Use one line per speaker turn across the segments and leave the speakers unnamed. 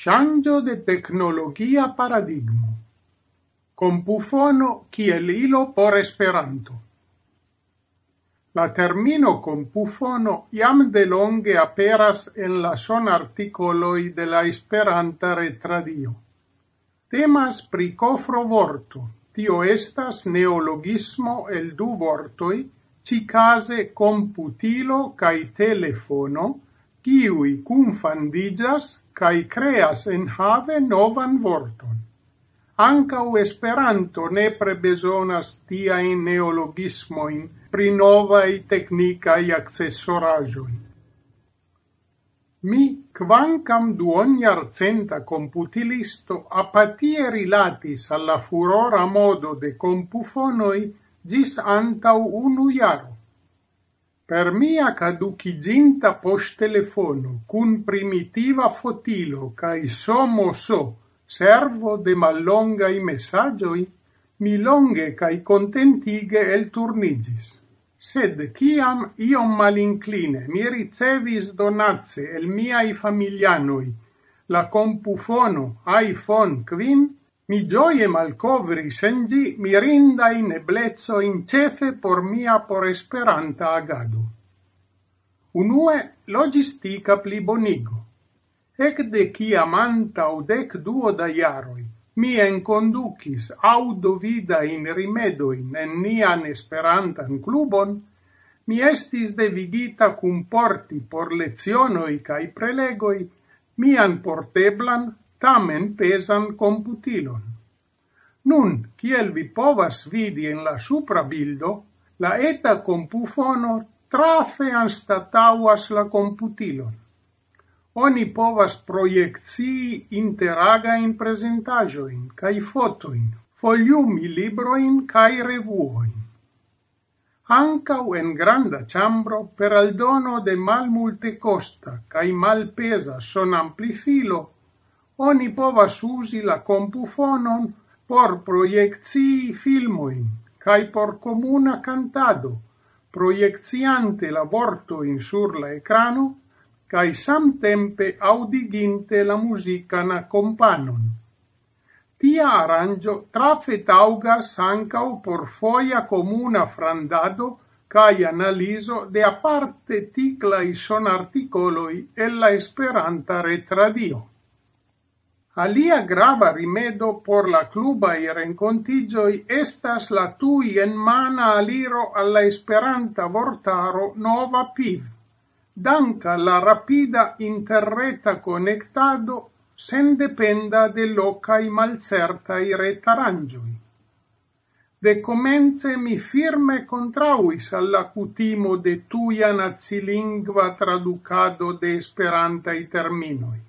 changio de tecnologia paradigmo. Compufono kiel ilo por Esperanto. La termino compufono iam de longe aperas en la son articoloi de la Esperanta retradio. Temas pri cofro vorto, tio estas neologismo el du vortoi, cicase computilo cae telefono, kiui cum fandigas cae creas enhave novan vorton. Ancau Esperanto nepre besonas tiaen neologismoin pri novae technicae accessoragioi. Mi, quancam duon iarcenta computilisto apatie rilatis alla furora modo de compufonoi gis antau unu iaro, per mia caduciginta poŝtelefono kun primitiva fotilo cae somo so servo de mallongai messagioi, mi longe cae contentige el turnigis. Sed ciam iom malincline mi ricevis donace el miai familianoi la compufono iPhone 5, mi gioie malcovri sengi mirinda in eblezzo in cefe por mia por esperanta agado. Unue logistica plibonigo. Ec de cia manta o dec duo da iaroi mi en conducis audo audovida in rimedoin en nian esperantan clubon, mi estis devigita cum porti por lezionoi cae prelegoi mian porteblan, tamen pesan computilon. Nun, kiel vi povas vidi en la supra bildo, la eta compufono trafe anstatauas la computilon. Oni povas proiectii interaga in presentajoin, cae fotoin, foliumi libroin cae revuoin. Ancau en granda chambro per aldono de mal multe costa cae mal pesa son amplifilo, oni povas usi la compufonon por proiectii filmoin cae por comuna cantado, proiectiante la vortojn sur la ecrano, kaj samtempe audiginte la musican accompanon. Tia arrangio trafe taugas ancau por foia comuna frandado cae analiso de aparte tiklaj sonartikoloj el la Esperanta retradio. Alia grava rimedo por la cluba i rencontigioi estas la tui en mana aliro alla Esperanta vortaro Nova Piv, Danca la rapida interreta conectado sen dependa de lokaj retarangioi. De comence mi firme contrauis al la kutimo de tuja nacilingva traducado de Esperantaj terminoi.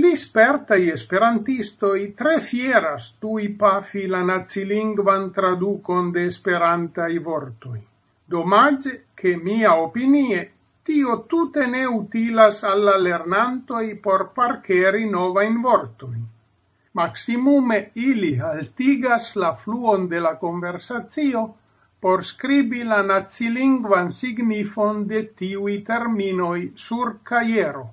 Pli spertai esperantistoi tre fieras tui pafi la nazilingvan traducon de esperantai vortoi. Domage che mia opinie tio tutte ne utilas alla lernantoi por parceri nova in vortoi. Maximume ili altigas la fluon de la conversazio por scribi la nazilingvan signifon de tiui terminoi sur caiero.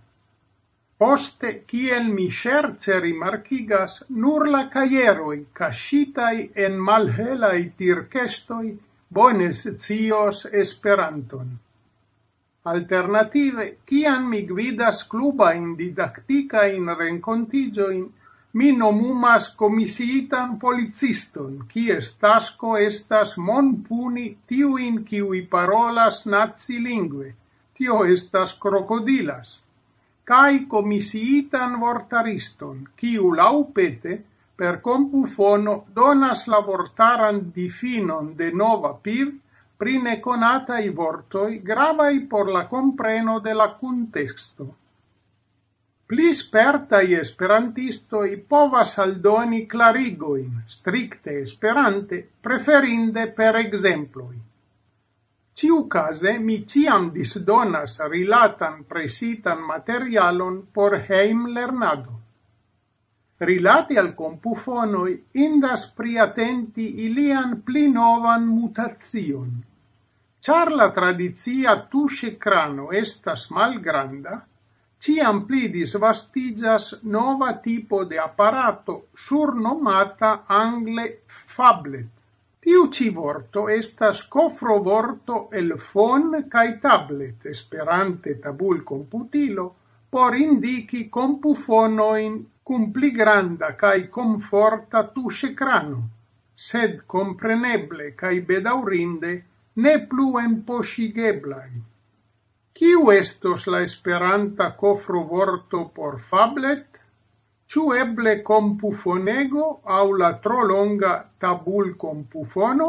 Poste, kiel mi ŝerce rimarkigas, nur la kajeroj, kaŝitaj en malhelaj tirkestoj, bone scios Esperanton. Alternative, kiam mi gvidas clubain didacticain rencontigioin, mi nomumas comisiitan policiston, kies tasco estas monpuni tiuin kiui parolas nazi lingue. Tio estas crocodilas cae comisiitan vortariston, kiu laupete per compufono donas la vortaran difinon de nova PIV pri neconatai vortoi gravai por la compreno de la contexto. Pli spertai esperantistoi povas aldoni clarigoin, stricte esperante, preferinde per exemploi. Ĉiukaze mi ciam disdonas rilatan presitan materialon por hejmlernado. Rilate al compufonoi, indas priatenti ilian pli novan mutazion. Char la tradizia tusce crano estas malgranda, ciam pli disvastigas nova tipo de apparato surnomata angle fablet. Tiu ci vorto estas kofrovorto el fon cae tablet (esperante tabulkomputilo) por indiki compufonoin cum pli granda cae comforta tus tuŝekrano, sed kompreneble cae bedaurinde ne plu enpoŝigeblaj. Kiu estos la esperanta kofrovorto por Fablet? ciu eble compufonego au la tro longa tabulkompufono?